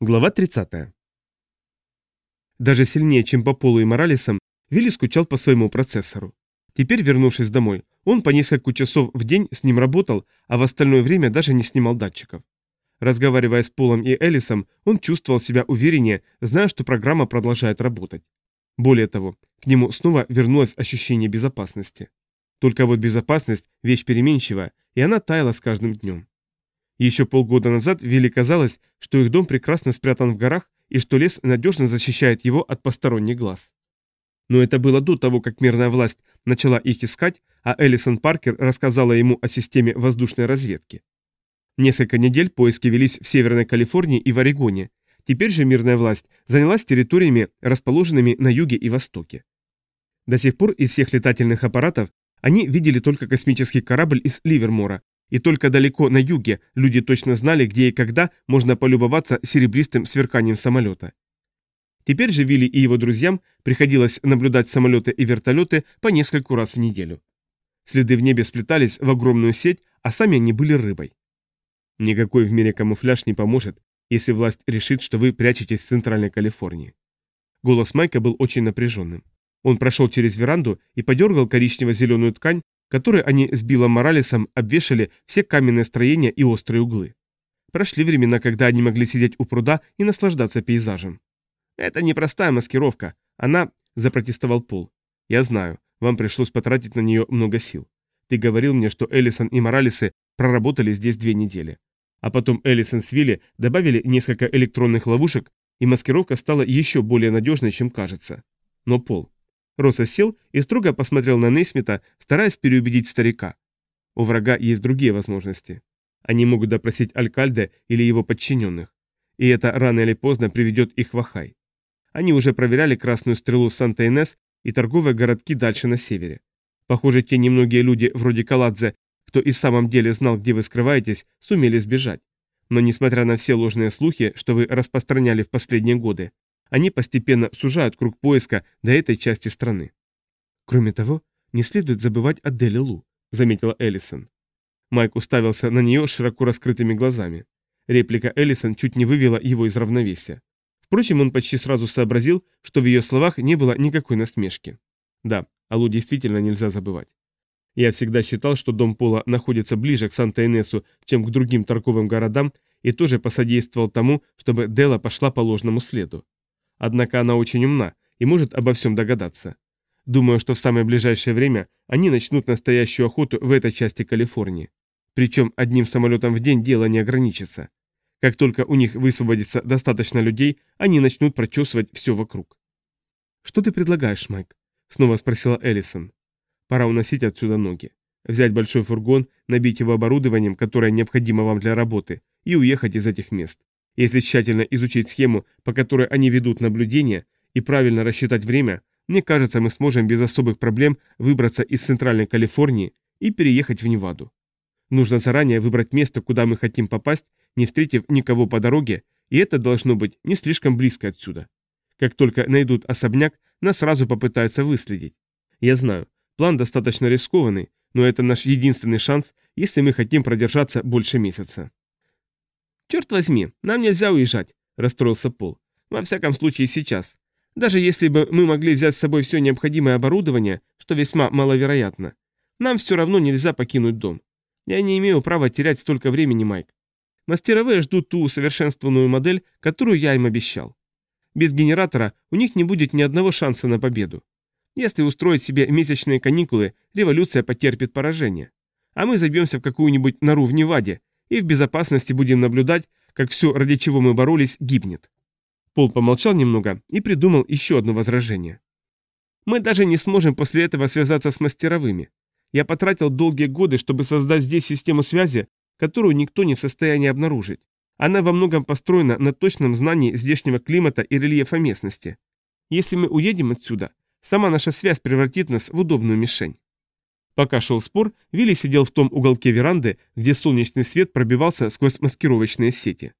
Глава 30. Даже сильнее, чем по Полу и Моралесам, Вилли скучал по своему процессору. Теперь, вернувшись домой, он по несколько часов в день с ним работал, а в остальное время даже не снимал датчиков. Разговаривая с Полом и Элисом, он чувствовал себя увереннее, зная, что программа продолжает работать. Более того, к нему снова вернулось ощущение безопасности. Только вот безопасность – вещь переменчивая, и она таяла с каждым днем. Еще полгода назад Вилли казалось, что их дом прекрасно спрятан в горах и что лес надежно защищает его от посторонних глаз. Но это было до того, как мирная власть начала их искать, а Элисон Паркер рассказала ему о системе воздушной разведки. Несколько недель поиски велись в Северной Калифорнии и в Орегоне. Теперь же мирная власть занялась территориями, расположенными на юге и востоке. До сих пор из всех летательных аппаратов они видели только космический корабль из Ливермора, и только далеко на юге люди точно знали, где и когда можно полюбоваться серебристым сверканием самолета. Теперь же Вилли и его друзьям приходилось наблюдать самолеты и вертолеты по нескольку раз в неделю. Следы в небе сплетались в огромную сеть, а сами они были рыбой. Никакой в мире камуфляж не поможет, если власть решит, что вы прячетесь в Центральной Калифорнии. Голос Майка был очень напряженным. Он прошел через веранду и подергал коричнево-зеленую ткань, которой они с Биллом Моралесом обвешали все каменные строения и острые углы. Прошли времена, когда они могли сидеть у пруда и наслаждаться пейзажем. «Это непростая маскировка. Она...» – запротестовал Пол. «Я знаю. Вам пришлось потратить на нее много сил. Ты говорил мне, что Эллисон и Моралесы проработали здесь две недели. А потом Эллисон с Вилли добавили несколько электронных ловушек, и маскировка стала еще более надежной, чем кажется. Но, Пол, Росса сел и строго посмотрел на Нейсмита, стараясь переубедить старика. У врага есть другие возможности. Они могут допросить Алькальде или его подчиненных. И это рано или поздно приведет их в Ахай. Они уже проверяли Красную Стрелу Санта-Инес и торговые городки дальше на севере. Похоже, те немногие люди, вроде Каладзе, кто и в самом деле знал, где вы скрываетесь, сумели сбежать. Но несмотря на все ложные слухи, что вы распространяли в последние годы, они постепенно сужают круг поиска до этой части страны. Кроме того, не следует забывать о Дели Лу, заметила Эллисон. Майк уставился на нее широко раскрытыми глазами. Реплика Эллисон чуть не вывела его из равновесия. Впрочем, он почти сразу сообразил, что в ее словах не было никакой насмешки. Да, Аллу действительно нельзя забывать. Я всегда считал, что дом Пола находится ближе к Санта-Энесу, чем к другим торговым городам, и тоже посодействовал тому, чтобы Дела пошла по ложному следу. Однако она очень умна и может обо всем догадаться. Думаю, что в самое ближайшее время они начнут настоящую охоту в этой части Калифорнии. Причем одним самолетом в день дело не ограничится. Как только у них высвободится достаточно людей, они начнут прочесывать все вокруг. «Что ты предлагаешь, Майк?» — снова спросила Эллисон. «Пора уносить отсюда ноги. Взять большой фургон, набить его оборудованием, которое необходимо вам для работы, и уехать из этих мест. Если тщательно изучить схему, по которой они ведут наблюдение, и правильно рассчитать время, мне кажется, мы сможем без особых проблем выбраться из Центральной Калифорнии и переехать в Неваду. Нужно заранее выбрать место, куда мы хотим попасть, не встретив никого по дороге, и это должно быть не слишком близко отсюда. Как только найдут особняк, нас сразу попытаются выследить. Я знаю, план достаточно рискованный, но это наш единственный шанс, если мы хотим продержаться больше месяца. «Черт возьми, нам нельзя уезжать», – расстроился Пол. «Во всяком случае сейчас. Даже если бы мы могли взять с собой все необходимое оборудование, что весьма маловероятно, нам все равно нельзя покинуть дом. Я не имею права терять столько времени, Майк. Мастеровые ждут ту усовершенствованную модель, которую я им обещал. Без генератора у них не будет ни одного шанса на победу. Если устроить себе месячные каникулы, революция потерпит поражение. А мы забьемся в какую-нибудь нору в Неваде, и в безопасности будем наблюдать, как все, ради чего мы боролись, гибнет. Пол помолчал немного и придумал еще одно возражение. Мы даже не сможем после этого связаться с мастеровыми. Я потратил долгие годы, чтобы создать здесь систему связи, которую никто не в состоянии обнаружить. Она во многом построена на точном знании здешнего климата и рельефа местности. Если мы уедем отсюда, сама наша связь превратит нас в удобную мишень. Пока шел спор, Вилли сидел в том уголке веранды, где солнечный свет пробивался сквозь маскировочные сети.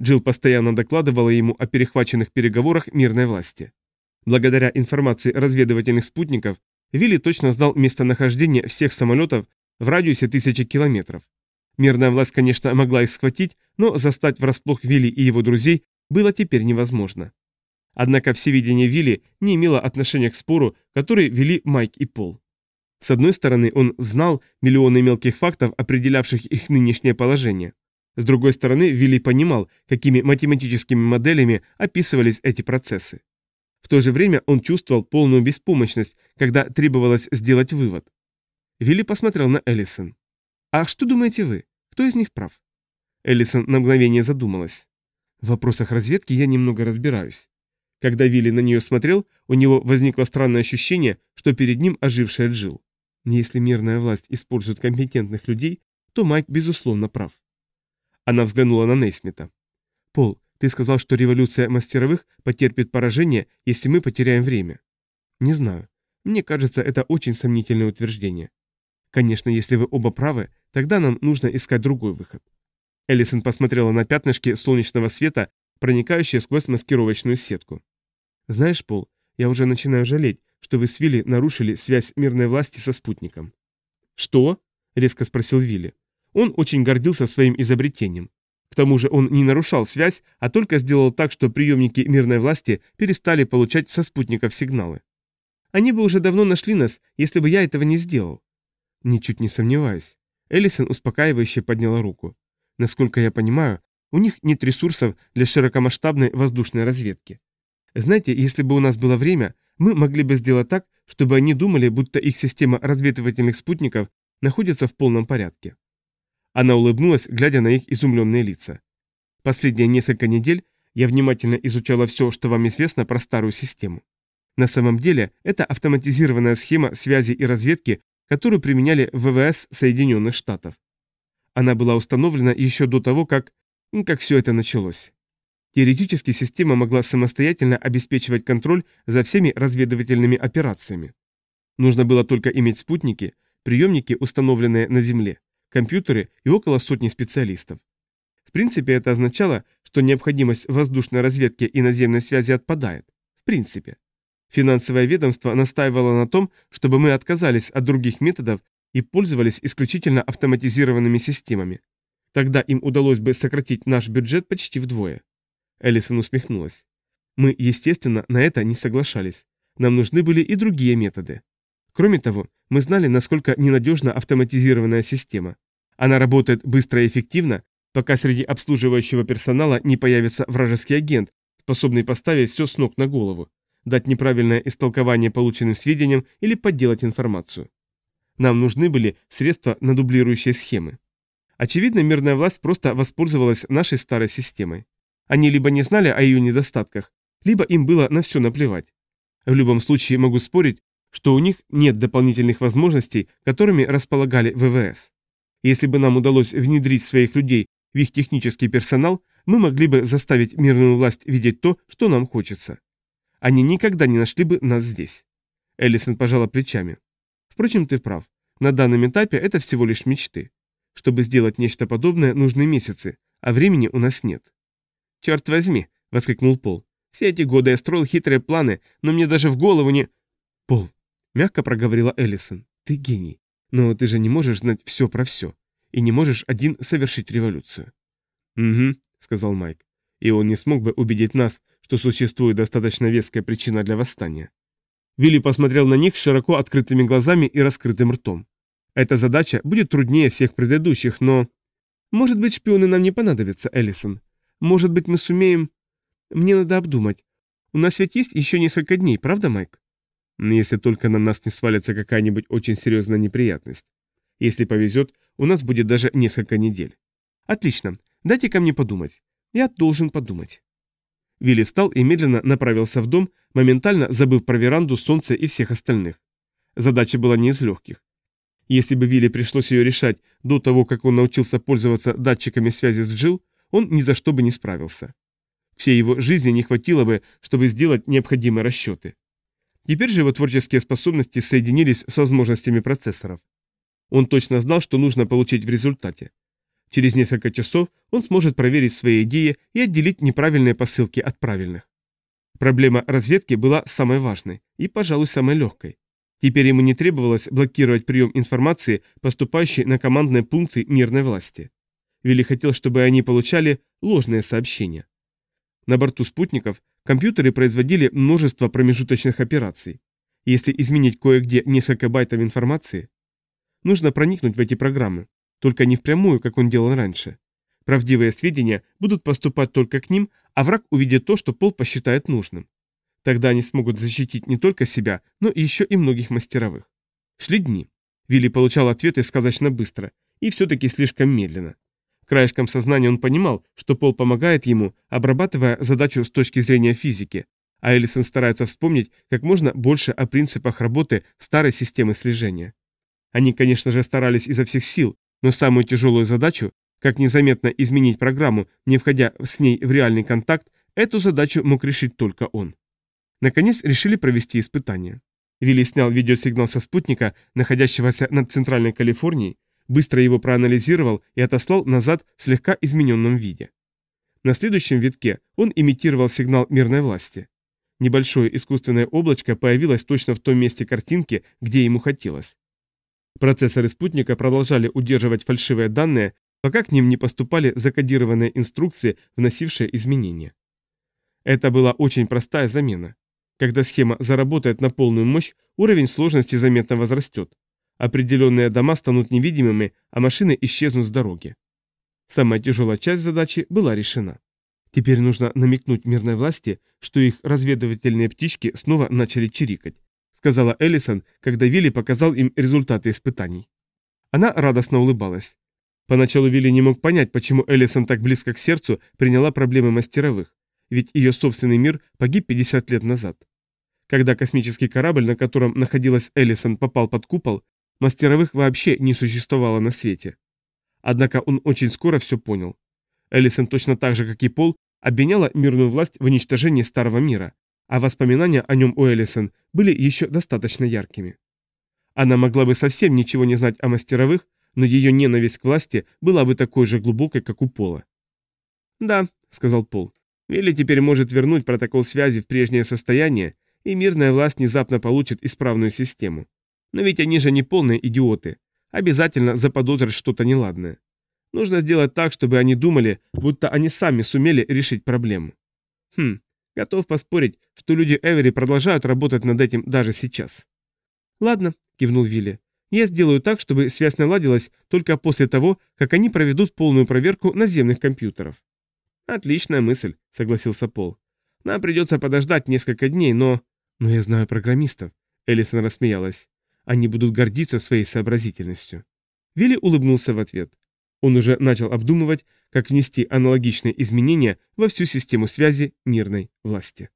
Джилл постоянно докладывала ему о перехваченных переговорах мирной власти. Благодаря информации разведывательных спутников, Вилли точно знал местонахождение всех самолетов в радиусе тысячи километров. Мирная власть, конечно, могла их схватить, но застать врасплох Вилли и его друзей было теперь невозможно. Однако всевидение Вилли не имело отношения к спору, который вели Майк и Пол. С одной стороны, он знал миллионы мелких фактов, определявших их нынешнее положение. С другой стороны, Вилли понимал, какими математическими моделями описывались эти процессы. В то же время он чувствовал полную беспомощность, когда требовалось сделать вывод. Вилли посмотрел на Эллисон. «А что думаете вы? Кто из них прав?» Эллисон на мгновение задумалась. В вопросах разведки я немного разбираюсь. Когда Вилли на нее смотрел, у него возникло странное ощущение, что перед ним оживший Джил. Если мирная власть использует компетентных людей, то Майк, безусловно, прав. Она взглянула на Нейсмита. «Пол, ты сказал, что революция мастеровых потерпит поражение, если мы потеряем время». «Не знаю. Мне кажется, это очень сомнительное утверждение. Конечно, если вы оба правы, тогда нам нужно искать другой выход». Эллисон посмотрела на пятнышки солнечного света, проникающие сквозь маскировочную сетку. «Знаешь, Пол, я уже начинаю жалеть, что вы с Вилли нарушили связь мирной власти со спутником». «Что?» — резко спросил Вилли. Он очень гордился своим изобретением. К тому же он не нарушал связь, а только сделал так, что приемники мирной власти перестали получать со спутников сигналы. Они бы уже давно нашли нас, если бы я этого не сделал. Ничуть не сомневаюсь. Эллисон успокаивающе подняла руку. Насколько я понимаю, у них нет ресурсов для широкомасштабной воздушной разведки. Знаете, если бы у нас было время, мы могли бы сделать так, чтобы они думали, будто их система разведывательных спутников находится в полном порядке. Она улыбнулась, глядя на их изумленные лица. Последние несколько недель я внимательно изучала все, что вам известно про старую систему. На самом деле, это автоматизированная схема связи и разведки, которую применяли ВВС Соединенных Штатов. Она была установлена еще до того, как... как все это началось. Теоретически система могла самостоятельно обеспечивать контроль за всеми разведывательными операциями. Нужно было только иметь спутники, приемники, установленные на Земле, компьютеры и около сотни специалистов. В принципе, это означало, что необходимость воздушной разведки и наземной связи отпадает. В принципе. Финансовое ведомство настаивало на том, чтобы мы отказались от других методов и пользовались исключительно автоматизированными системами. Тогда им удалось бы сократить наш бюджет почти вдвое. Эллисон усмехнулась. Мы, естественно, на это не соглашались. Нам нужны были и другие методы. Кроме того, мы знали, насколько ненадежна автоматизированная система. Она работает быстро и эффективно, пока среди обслуживающего персонала не появится вражеский агент, способный поставить все с ног на голову, дать неправильное истолкование полученным сведениям или подделать информацию. Нам нужны были средства на дублирующие схемы. Очевидно, мирная власть просто воспользовалась нашей старой системой. Они либо не знали о ее недостатках, либо им было на все наплевать. В любом случае могу спорить, что у них нет дополнительных возможностей, которыми располагали ВВС. Если бы нам удалось внедрить своих людей в их технический персонал, мы могли бы заставить мирную власть видеть то, что нам хочется. Они никогда не нашли бы нас здесь. Эллисон пожала плечами. Впрочем, ты прав. На данном этапе это всего лишь мечты. Чтобы сделать нечто подобное, нужны месяцы, а времени у нас нет. «Черт возьми!» — воскликнул Пол. «Все эти годы я строил хитрые планы, но мне даже в голову не...» «Пол, Мягко проговорила Эллисон. Ты гений. Но ты же не можешь знать все про все. И не можешь один совершить революцию. Угу, сказал Майк. И он не смог бы убедить нас, что существует достаточно веская причина для восстания. Вилли посмотрел на них широко открытыми глазами и раскрытым ртом. Эта задача будет труднее всех предыдущих, но... Может быть, шпионы нам не понадобятся, Эллисон. Может быть, мы сумеем... Мне надо обдумать. У нас ведь есть еще несколько дней, правда, Майк? Если только на нас не свалится какая-нибудь очень серьезная неприятность. Если повезет, у нас будет даже несколько недель. Отлично, дайте ко мне подумать. Я должен подумать. Вилли встал и медленно направился в дом, моментально забыв про веранду, солнце и всех остальных. Задача была не из легких. Если бы Вилли пришлось ее решать до того, как он научился пользоваться датчиками связи с Джилл, он ни за что бы не справился. Всей его жизни не хватило бы, чтобы сделать необходимые расчеты. Теперь же его творческие способности соединились с возможностями процессоров. Он точно знал, что нужно получить в результате. Через несколько часов он сможет проверить свои идеи и отделить неправильные посылки от правильных. Проблема разведки была самой важной и, пожалуй, самой легкой. Теперь ему не требовалось блокировать прием информации, поступающей на командные пункты мирной власти. Вилли хотел, чтобы они получали ложные сообщения. На борту спутников компьютеры производили множество промежуточных операций. Если изменить кое-где несколько байтов информации, нужно проникнуть в эти программы, только не впрямую, как он делал раньше. Правдивые сведения будут поступать только к ним, а враг увидит то, что Пол посчитает нужным. Тогда они смогут защитить не только себя, но еще и многих мастеровых. Шли дни. Вилли получал ответы сказочно быстро, и все-таки слишком медленно. Краешком сознания он понимал, что Пол помогает ему, обрабатывая задачу с точки зрения физики, а Элисон старается вспомнить как можно больше о принципах работы старой системы слежения. Они, конечно же, старались изо всех сил, но самую тяжелую задачу, как незаметно изменить программу, не входя с ней в реальный контакт, эту задачу мог решить только он. Наконец решили провести испытание. Вилли снял видеосигнал со спутника, находящегося над Центральной Калифорнией, быстро его проанализировал и отослал назад в слегка измененном виде. На следующем витке он имитировал сигнал мирной власти. Небольшое искусственное облачко появилось точно в том месте картинки, где ему хотелось. Процессоры спутника продолжали удерживать фальшивые данные, пока к ним не поступали закодированные инструкции, вносившие изменения. Это была очень простая замена. Когда схема заработает на полную мощь, уровень сложности заметно возрастет. Определенные дома станут невидимыми, а машины исчезнут с дороги. Самая тяжелая часть задачи была решена. Теперь нужно намекнуть мирной власти, что их разведывательные птички снова начали чирикать, сказала Эллисон, когда Вилли показал им результаты испытаний. Она радостно улыбалась. Поначалу Вилли не мог понять, почему Эллисон так близко к сердцу приняла проблемы мастеровых, ведь ее собственный мир погиб 50 лет назад. Когда космический корабль, на котором находилась Эллисон, попал под купол, Мастеровых вообще не существовало на свете. Однако он очень скоро все понял. Эллисон точно так же, как и Пол, обвиняла мирную власть в уничтожении старого мира, а воспоминания о нем у Эллисон были еще достаточно яркими. Она могла бы совсем ничего не знать о мастеровых, но ее ненависть к власти была бы такой же глубокой, как у Пола. «Да», — сказал Пол, — «Вилли теперь может вернуть протокол связи в прежнее состояние, и мирная власть внезапно получит исправную систему. Но ведь они же не полные идиоты. Обязательно заподозрят что-то неладное. Нужно сделать так, чтобы они думали, будто они сами сумели решить проблему. Хм, готов поспорить, что люди Эвери продолжают работать над этим даже сейчас. Ладно, кивнул Вилли. Я сделаю так, чтобы связь наладилась только после того, как они проведут полную проверку наземных компьютеров. Отличная мысль, согласился Пол. Нам придется подождать несколько дней, но... Но я знаю программистов. Элисон рассмеялась. Они будут гордиться своей сообразительностью. Вилли улыбнулся в ответ. Он уже начал обдумывать, как внести аналогичные изменения во всю систему связи мирной власти.